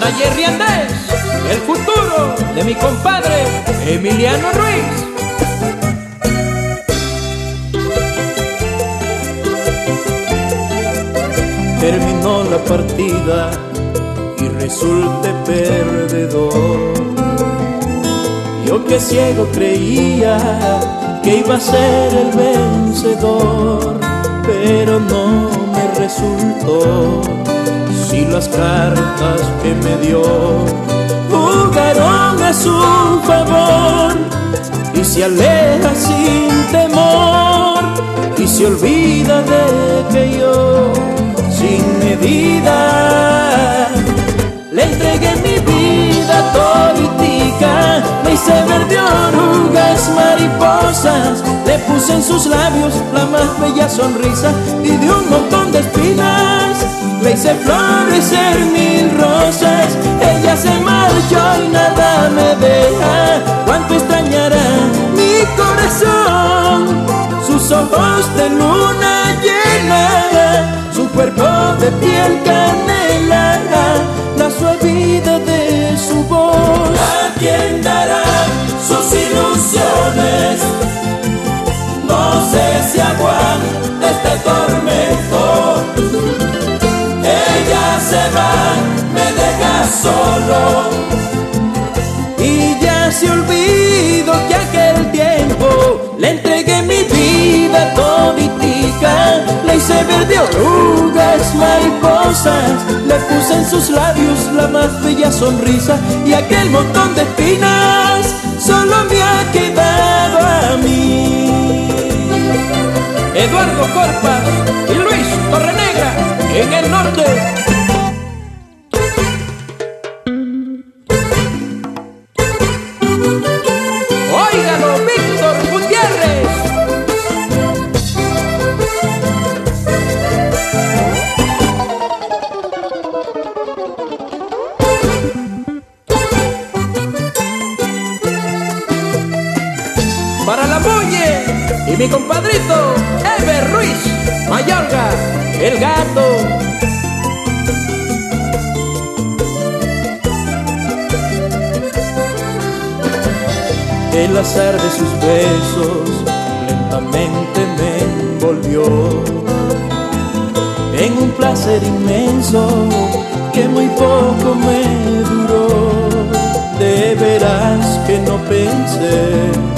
Jerry Andrés, el futuro de mi compadre Emiliano Ruiz. Terminó la partida y resulté perdedor. Yo que ciego creía que iba a ser el vencedor, pero no me resultó. Las cartas que me dio. Jugaron a su favor y se aleja sin temor y se olvida de que yo sin medida le entregué mi vida toditica, me hice verde orugas, mariposas, le puse en sus labios la más bella sonrisa. Y de un montón de le florecer mil rosas. Ella se marchó y nada me deja, cuánto extrañará mi corazón, sus ojos de luna llena, su cuerpo de piel canela le puse en sus labios la más bella sonrisa y aquel montón de espinas solo me ha quedado a mí. Eduardo Corpas Y mi compadrito Ever Ruiz Mayorga, el gato. El azar de sus besos lentamente me envolvió en un placer inmenso que muy poco me duró. De veras que no pensé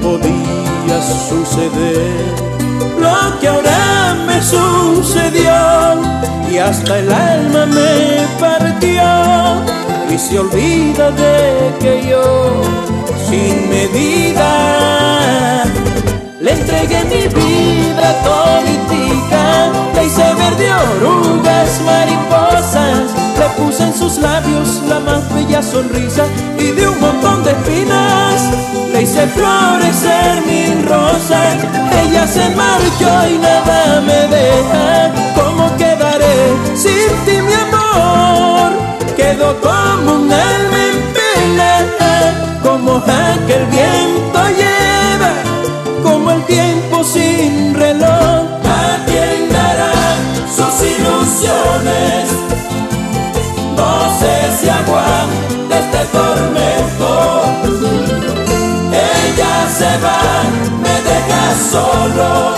podía suceder. Lo que ahora me sucedió y hasta el alma me partió. Y se olvida de que yo sin medida le entregué mi vida toditica, le hice verde orugas, mariposas, le puse en sus labios la más bella sonrisa y de un montón de espinas hice florecer mil rosas. Ella se marchó y nada me deja, ¿cómo quedaré sin ti mi amor? Quedó como un alma en pena, como aquel viento lleva como el tiempo sin reloj. ¿A quién dará sus ilusiones? No sé si aguanta este tormento. Solo.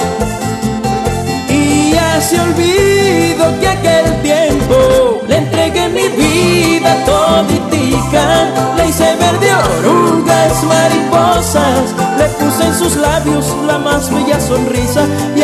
Y ya se olvidó que aquel tiempo le entregué mi vida toditica, le hice verde orugas, mariposas, le puse en sus labios la más bella sonrisa. Y